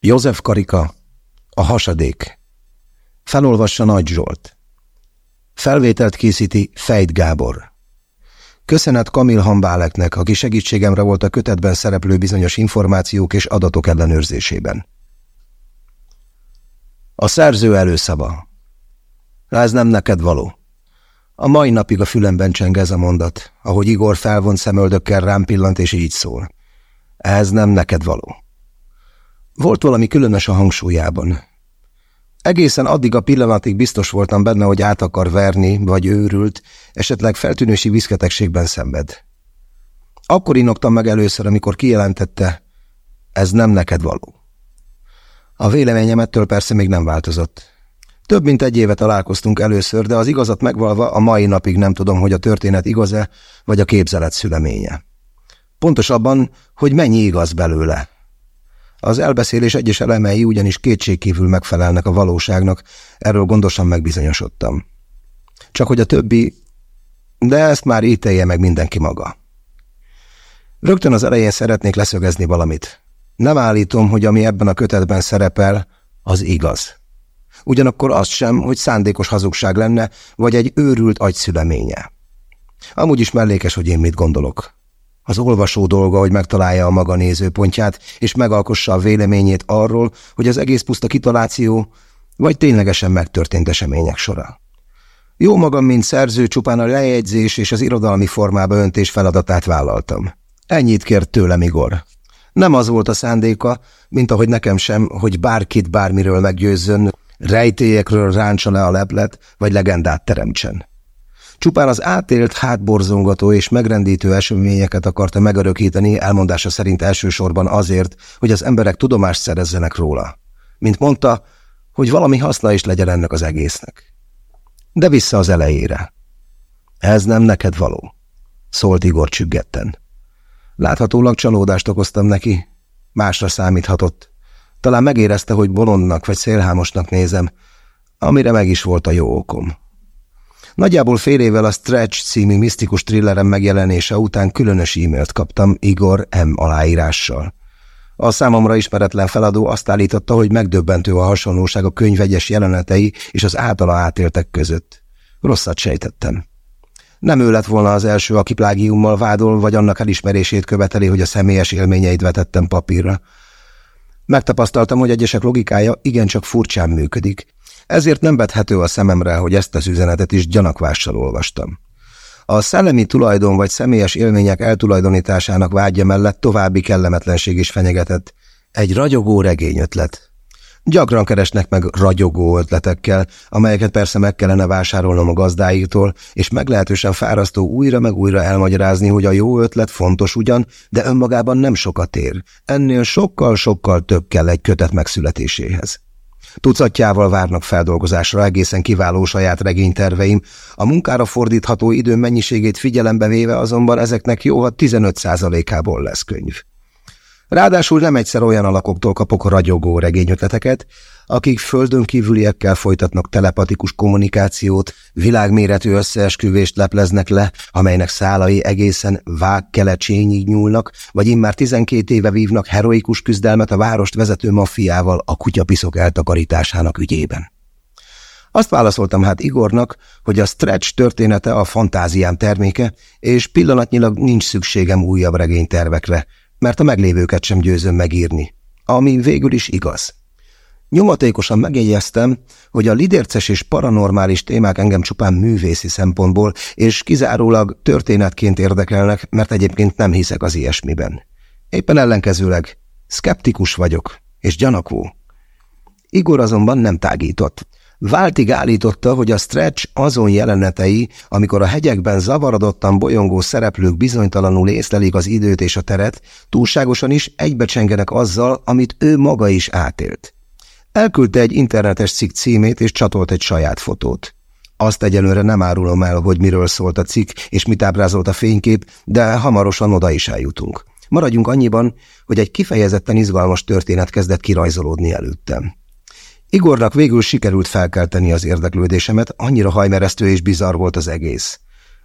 József Karika, a hasadék. Felolvassa Nagy Zsolt. Felvételt készíti Fejt Gábor. Köszönet Kamil Hambáleknek, aki segítségemre volt a kötetben szereplő bizonyos információk és adatok ellenőrzésében. A szerző előszava. Ez nem neked való. A mai napig a fülemben cseng ez a mondat, ahogy Igor felvont szemöldökkel rám pillant és így szól. Ez nem neked való. Volt valami különös a hangsúlyában. Egészen addig a pillanatig biztos voltam benne, hogy át akar verni, vagy őrült, esetleg feltűnősi viszketegségben szenved. Akkor inoktam meg először, amikor kijelentette, ez nem neked való. A véleményem ettől persze még nem változott. Több mint egy éve találkoztunk először, de az igazat megvalva a mai napig nem tudom, hogy a történet igaz-e, vagy a képzelet szüleménye. Pontosabban, hogy mennyi igaz belőle, az elbeszélés egyes elemei ugyanis kétségkívül megfelelnek a valóságnak, erről gondosan megbizonyosodtam. Csak hogy a többi... De ezt már ítélje meg mindenki maga. Rögtön az elején szeretnék leszögezni valamit. Nem állítom, hogy ami ebben a kötetben szerepel, az igaz. Ugyanakkor az sem, hogy szándékos hazugság lenne, vagy egy őrült agyszüleménye. Amúgy is mellékes, hogy én mit gondolok. Az olvasó dolga, hogy megtalálja a maga nézőpontját, és megalkossa a véleményét arról, hogy az egész puszta kitaláció, vagy ténylegesen megtörtént események sora. Jó magam, mint szerző, csupán a lejegyzés és az irodalmi formába öntés feladatát vállaltam. Ennyit kért tőlem Igor. Nem az volt a szándéka, mint ahogy nekem sem, hogy bárkit bármiről meggyőzzön, rejtélyekről ráncsa le a leplet, vagy legendát teremtsen. Csupán az átélt, hátborzongató és megrendítő eseményeket akarta megörökíteni, elmondása szerint elsősorban azért, hogy az emberek tudomást szerezzenek róla. Mint mondta, hogy valami haszna is legyen ennek az egésznek. De vissza az elejére. Ez nem neked való, szólt Igor csüggetten. Láthatólag csalódást okoztam neki, másra számíthatott. Talán megérezte, hogy bolondnak vagy szélhámosnak nézem, amire meg is volt a jó okom. Nagyjából fél évvel a Stretch című misztikus thrillerem megjelenése után különös e-mailt kaptam Igor M. aláírással. A számomra ismeretlen feladó azt állította, hogy megdöbbentő a hasonlóság a könyv egyes jelenetei és az általa átéltek között. Rosszat sejtettem. Nem ő lett volna az első, aki plágiummal vádol, vagy annak elismerését követeli, hogy a személyes élményeit vetettem papírra. Megtapasztaltam, hogy egyesek logikája igencsak furcsán működik, ezért nem vethető a szememre, hogy ezt az üzenetet is gyanakvással olvastam. A szellemi tulajdon vagy személyes élmények eltulajdonításának vágya mellett további kellemetlenség is fenyegetett. Egy ragyogó regényötlet. Gyakran keresnek meg ragyogó ötletekkel, amelyeket persze meg kellene vásárolnom a gazdáitól, és meglehetősen fárasztó újra meg újra elmagyarázni, hogy a jó ötlet fontos ugyan, de önmagában nem sokat ér. Ennél sokkal-sokkal több kell egy kötet megszületéséhez. Tucatjával várnak feldolgozásra egészen kiváló saját regényterveim, a munkára fordítható idő mennyiségét figyelembe véve azonban ezeknek jó, ha 15%-ából lesz könyv. Ráadásul nem egyszer olyan alakoktól kapok ragyogó regényötleteket, akik földön kívüliekkel folytatnak telepatikus kommunikációt, világméretű összeesküvést lepleznek le, amelynek szálai egészen vágkelecsényig nyúlnak, vagy immár 12 éve vívnak heroikus küzdelmet a várost vezető maffiával a kutyapiszok eltakarításának ügyében. Azt válaszoltam hát Igornak, hogy a stretch története a fantáziám terméke, és pillanatnyilag nincs szükségem újabb regénytervekre, mert a meglévőket sem győzöm megírni, ami végül is igaz. Nyomatékosan megjegyeztem, hogy a lidérces és paranormális témák engem csupán művészi szempontból és kizárólag történetként érdekelnek, mert egyébként nem hiszek az ilyesmiben. Éppen ellenkezőleg szkeptikus vagyok, és gyanakvó. Igor azonban nem tágított. Váltig állította, hogy a stretch azon jelenetei, amikor a hegyekben zavarodottan bolyongó szereplők bizonytalanul észlelik az időt és a teret, túlságosan is egybecsengenek azzal, amit ő maga is átélt. Elküldte egy internetes cikk címét, és csatolt egy saját fotót. Azt egyelőre nem árulom el, hogy miről szólt a cikk, és mit ábrázolt a fénykép, de hamarosan oda is eljutunk. Maradjunk annyiban, hogy egy kifejezetten izgalmas történet kezdett kirajzolódni előttem. Igornak végül sikerült felkelteni az érdeklődésemet, annyira hajmeresztő és bizarr volt az egész.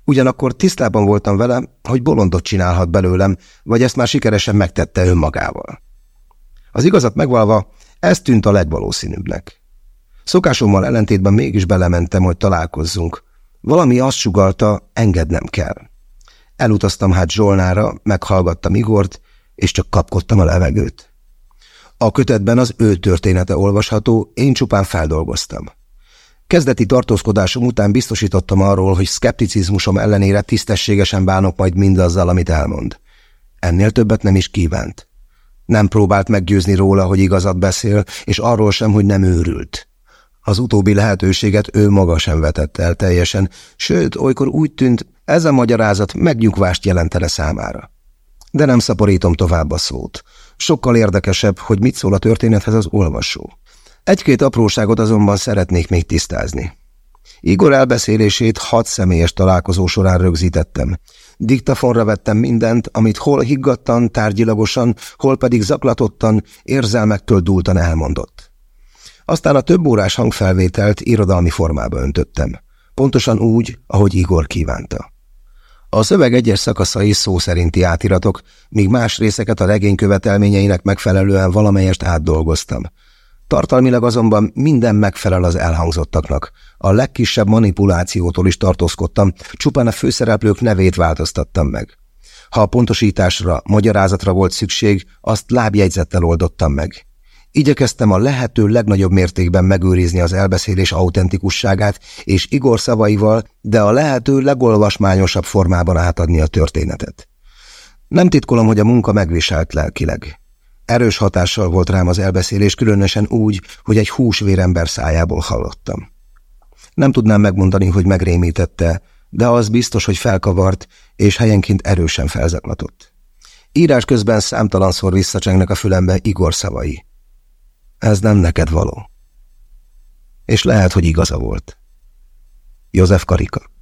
Ugyanakkor tisztában voltam vele, hogy bolondot csinálhat belőlem, vagy ezt már sikeresen megtette önmagával. Az igazat megvalva, ez tűnt a legvalószínűbbnek. Szokásommal ellentétben mégis belementem, hogy találkozzunk. Valami azt sugalta, engednem kell. Elutaztam hát Zsolnára, meghallgattam Igort, és csak kapkodtam a levegőt. A kötetben az ő története olvasható, én csupán feldolgoztam. Kezdeti tartózkodásom után biztosítottam arról, hogy szkepticizmusom ellenére tisztességesen bánok majd mindazzal, amit elmond. Ennél többet nem is kívánt. Nem próbált meggyőzni róla, hogy igazat beszél, és arról sem, hogy nem őrült. Az utóbbi lehetőséget ő maga sem vetett el teljesen, sőt, olykor úgy tűnt, ez a magyarázat megnyugvást jelentene számára. De nem szaporítom tovább a szót. Sokkal érdekesebb, hogy mit szól a történethez az olvasó. Egy-két apróságot azonban szeretnék még tisztázni. Igor elbeszélését hat személyes találkozó során rögzítettem. Diktafonra vettem mindent, amit hol higgadtan, tárgyilagosan, hol pedig zaklatottan, érzelmektől dúltan elmondott. Aztán a több órás hangfelvételt irodalmi formába öntöttem. Pontosan úgy, ahogy Igor kívánta. A szöveg egyes szakaszai szó szerinti átiratok, míg más részeket a regény követelményeinek megfelelően valamelyest átdolgoztam. Tartalmilag azonban minden megfelel az elhangzottaknak. A legkisebb manipulációtól is tartózkodtam, csupán a főszereplők nevét változtattam meg. Ha a pontosításra, magyarázatra volt szükség, azt lábjegyzettel oldottam meg. Igyekeztem a lehető legnagyobb mértékben megőrizni az elbeszélés autentikusságát, és Igor szavaival, de a lehető legolvasmányosabb formában átadni a történetet. Nem titkolom, hogy a munka megviselt lelkileg. Erős hatással volt rám az elbeszélés, különösen úgy, hogy egy húsvérember szájából hallottam. Nem tudnám megmondani, hogy megrémítette, de az biztos, hogy felkavart, és helyenként erősen felzaklatott. Írás közben számtalanszor visszacsengnek a fülembe Igor szavai. Ez nem neked való. És lehet, hogy igaza volt. József Karika